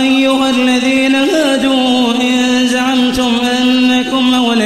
أيها الذين هادوا إن زعمتم أنكم أولياء